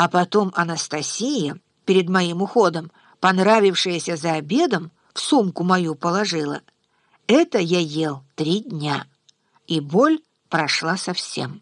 А потом Анастасия перед моим уходом, понравившаяся за обедом, в сумку мою положила. Это я ел три дня, и боль прошла совсем.